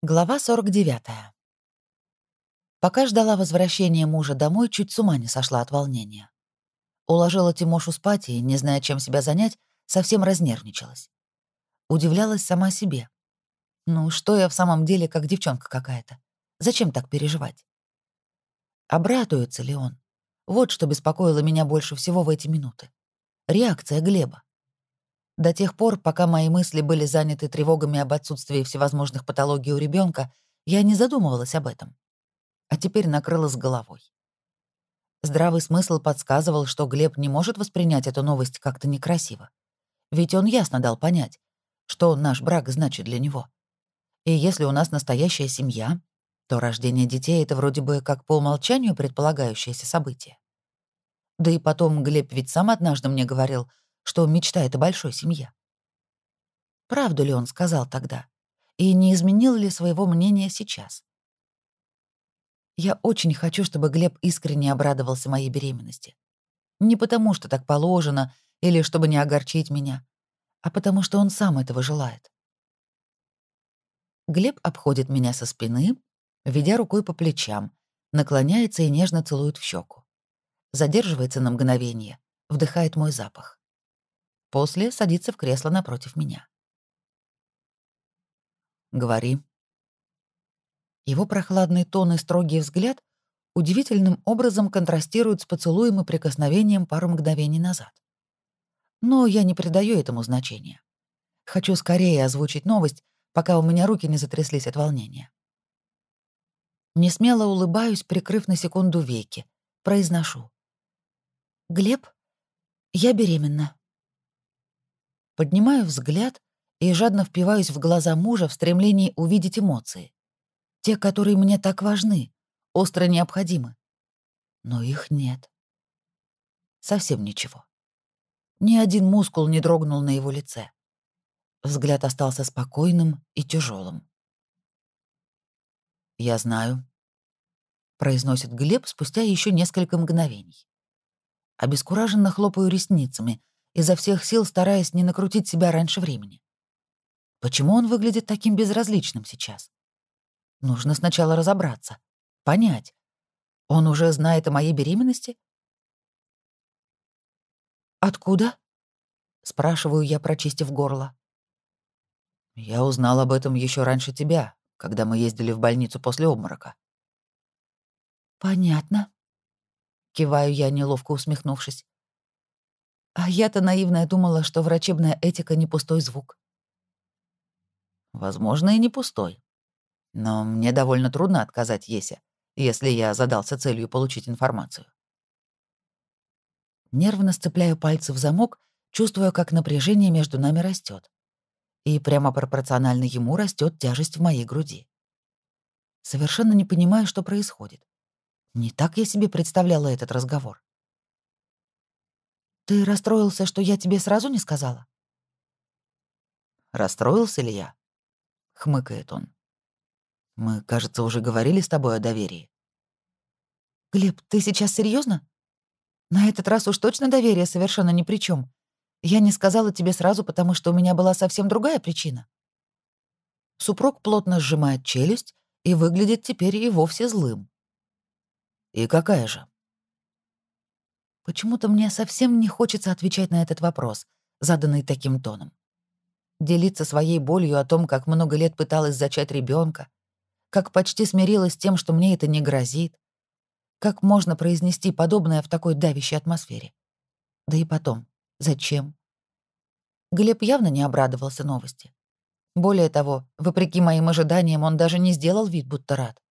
Глава 49. Пока ждала возвращения мужа домой, чуть с ума не сошла от волнения. Уложила Тимошу спать и, не зная, чем себя занять, совсем разнервничалась. Удивлялась сама себе. Ну, что я в самом деле как девчонка какая-то? Зачем так переживать? Обрадуется ли он? Вот что беспокоило меня больше всего в эти минуты. Реакция Глеба. До тех пор, пока мои мысли были заняты тревогами об отсутствии всевозможных патологий у ребенка, я не задумывалась об этом. А теперь накрыла с головой. Здравый смысл подсказывал, что Глеб не может воспринять эту новость как-то некрасиво. Ведь он ясно дал понять, что наш брак значит для него. И если у нас настоящая семья, то рождение детей — это вроде бы как по умолчанию предполагающееся событие. Да и потом Глеб ведь сам однажды мне говорил — что мечтает о большой семье. Правду ли он сказал тогда? И не изменил ли своего мнения сейчас? Я очень хочу, чтобы Глеб искренне обрадовался моей беременности. Не потому, что так положено, или чтобы не огорчить меня, а потому что он сам этого желает. Глеб обходит меня со спины, ведя рукой по плечам, наклоняется и нежно целует в щеку. Задерживается на мгновение, вдыхает мой запах. После садится в кресло напротив меня. «Говори». Его прохладный тон и строгий взгляд удивительным образом контрастируют с поцелуем и прикосновением пару мгновений назад. Но я не придаю этому значения. Хочу скорее озвучить новость, пока у меня руки не затряслись от волнения. Несмело улыбаюсь, прикрыв на секунду веки. Произношу. «Глеб, я беременна». Поднимаю взгляд и жадно впиваюсь в глаза мужа в стремлении увидеть эмоции. Те, которые мне так важны, остро необходимы. Но их нет. Совсем ничего. Ни один мускул не дрогнул на его лице. Взгляд остался спокойным и тяжелым. «Я знаю», — произносит Глеб спустя еще несколько мгновений. Обескураженно хлопаю ресницами, изо всех сил стараясь не накрутить себя раньше времени. Почему он выглядит таким безразличным сейчас? Нужно сначала разобраться, понять. Он уже знает о моей беременности? «Откуда?» — спрашиваю я, прочистив горло. «Я узнал об этом еще раньше тебя, когда мы ездили в больницу после обморока». «Понятно», — киваю я, неловко усмехнувшись. А я-то наивная думала, что врачебная этика не пустой звук. Возможно, и не пустой. Но мне довольно трудно отказать Есе, если я задался целью получить информацию. Нервно сцепляю пальцы в замок, чувствуя, как напряжение между нами растет. И прямо пропорционально ему растет тяжесть в моей груди. Совершенно не понимаю, что происходит. Не так я себе представляла этот разговор. «Ты расстроился, что я тебе сразу не сказала?» «Расстроился ли я?» — хмыкает он. «Мы, кажется, уже говорили с тобой о доверии». «Глеб, ты сейчас серьезно? На этот раз уж точно доверие совершенно ни при чем. Я не сказала тебе сразу, потому что у меня была совсем другая причина». Супруг плотно сжимает челюсть и выглядит теперь и вовсе злым. «И какая же?» Почему-то мне совсем не хочется отвечать на этот вопрос, заданный таким тоном. Делиться своей болью о том, как много лет пыталась зачать ребенка, как почти смирилась с тем, что мне это не грозит. Как можно произнести подобное в такой давящей атмосфере? Да и потом, зачем? Глеб явно не обрадовался новости. Более того, вопреки моим ожиданиям, он даже не сделал вид, будто рад.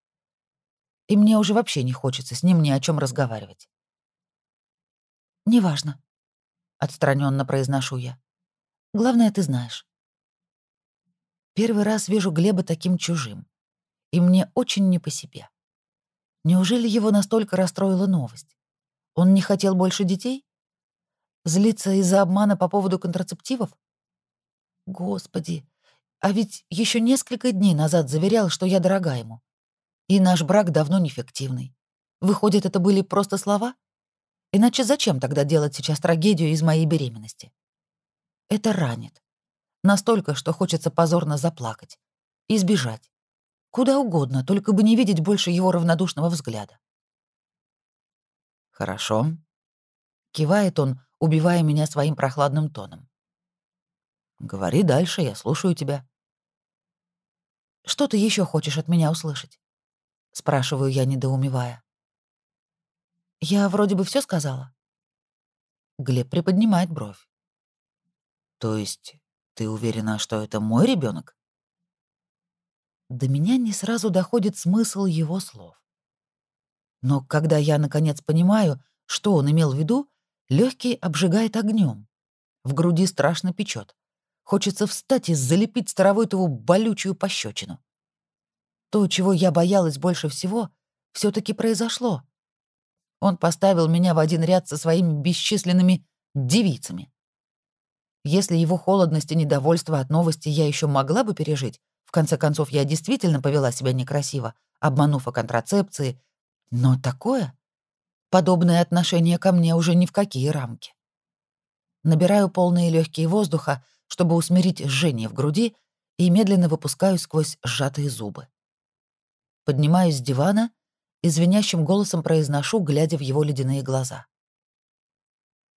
И мне уже вообще не хочется с ним ни о чем разговаривать. «Неважно», — отстраненно произношу я. «Главное, ты знаешь». Первый раз вижу Глеба таким чужим, и мне очень не по себе. Неужели его настолько расстроила новость? Он не хотел больше детей? Злиться из-за обмана по поводу контрацептивов? Господи, а ведь еще несколько дней назад заверял, что я дорога ему. И наш брак давно неэффективный. Выходит, это были просто слова? Иначе зачем тогда делать сейчас трагедию из моей беременности? Это ранит. Настолько, что хочется позорно заплакать. Избежать. Куда угодно, только бы не видеть больше его равнодушного взгляда. «Хорошо», — кивает он, убивая меня своим прохладным тоном. «Говори дальше, я слушаю тебя». «Что ты еще хочешь от меня услышать?» — спрашиваю я, недоумевая. «Я вроде бы все сказала». Глеб приподнимает бровь. «То есть ты уверена, что это мой ребенок? До меня не сразу доходит смысл его слов. Но когда я, наконец, понимаю, что он имел в виду, легкий обжигает огнем. В груди страшно печет. Хочется встать и залепить старовойтову болючую пощечину. То, чего я боялась больше всего, все таки произошло. Он поставил меня в один ряд со своими бесчисленными девицами. Если его холодность и недовольство от новости я еще могла бы пережить, в конце концов, я действительно повела себя некрасиво, обманув о контрацепции, но такое... Подобное отношение ко мне уже ни в какие рамки. Набираю полные легкие воздуха, чтобы усмирить жжение в груди, и медленно выпускаю сквозь сжатые зубы. Поднимаюсь с дивана и звенящим голосом произношу, глядя в его ледяные глаза.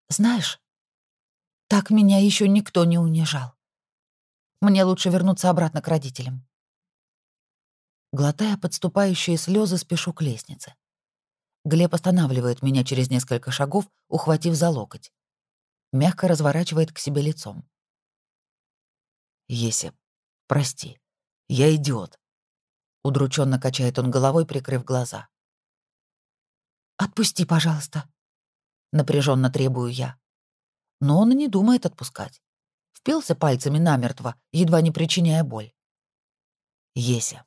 «Знаешь, так меня еще никто не унижал. Мне лучше вернуться обратно к родителям». Глотая подступающие слезы, спешу к лестнице. Глеб останавливает меня через несколько шагов, ухватив за локоть. Мягко разворачивает к себе лицом. «Еся, прости, я идиот», — удрученно качает он головой, прикрыв глаза. «Отпусти, пожалуйста», — напряженно требую я. Но он и не думает отпускать. Впился пальцами намертво, едва не причиняя боль. «Еся,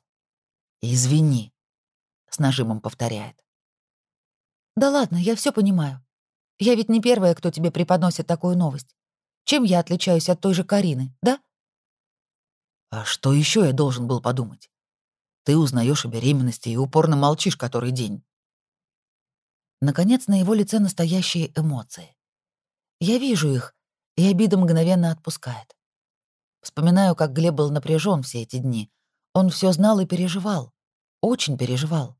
извини», — с нажимом повторяет. Да ладно, я все понимаю. Я ведь не первая, кто тебе преподносит такую новость. Чем я отличаюсь от той же Карины, да? А что еще я должен был подумать? Ты узнаешь о беременности и упорно молчишь который день. Наконец, на его лице настоящие эмоции. Я вижу их, и обида мгновенно отпускает. Вспоминаю, как Глеб был напряжен все эти дни. Он все знал и переживал. Очень переживал.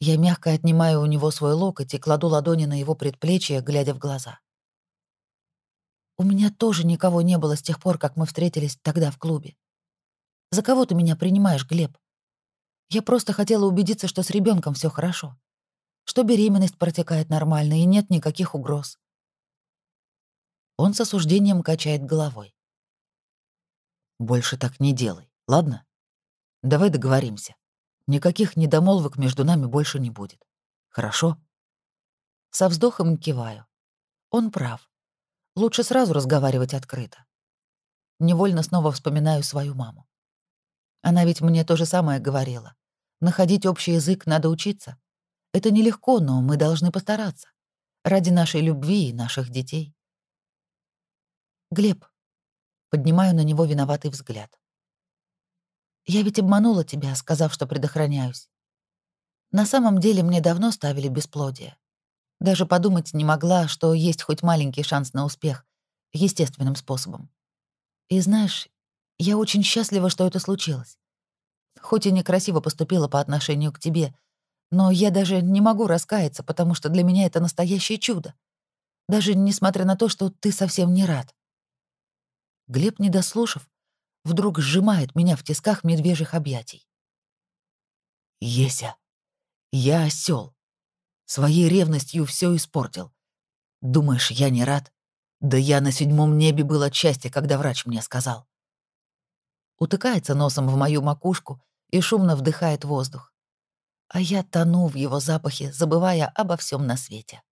Я мягко отнимаю у него свой локоть и кладу ладони на его предплечье, глядя в глаза. У меня тоже никого не было с тех пор, как мы встретились тогда в клубе. За кого ты меня принимаешь, Глеб? Я просто хотела убедиться, что с ребенком все хорошо, что беременность протекает нормально и нет никаких угроз. Он с осуждением качает головой. Больше так не делай, ладно? Давай договоримся. Никаких недомолвок между нами больше не будет. Хорошо? Со вздохом киваю. Он прав. Лучше сразу разговаривать открыто. Невольно снова вспоминаю свою маму. Она ведь мне то же самое говорила. Находить общий язык надо учиться. Это нелегко, но мы должны постараться. Ради нашей любви и наших детей. Глеб. Поднимаю на него виноватый взгляд. Я ведь обманула тебя, сказав, что предохраняюсь. На самом деле мне давно ставили бесплодие. Даже подумать не могла, что есть хоть маленький шанс на успех естественным способом. И знаешь, я очень счастлива, что это случилось. Хоть и некрасиво поступила по отношению к тебе, но я даже не могу раскаяться, потому что для меня это настоящее чудо. Даже несмотря на то, что ты совсем не рад. Глеб, не дослушав, вдруг сжимает меня в тисках медвежьих объятий. «Еся, я осел. Своей ревностью все испортил. Думаешь, я не рад? Да я на седьмом небе был от счастья, когда врач мне сказал». Утыкается носом в мою макушку и шумно вдыхает воздух. А я тону в его запахе, забывая обо всем на свете.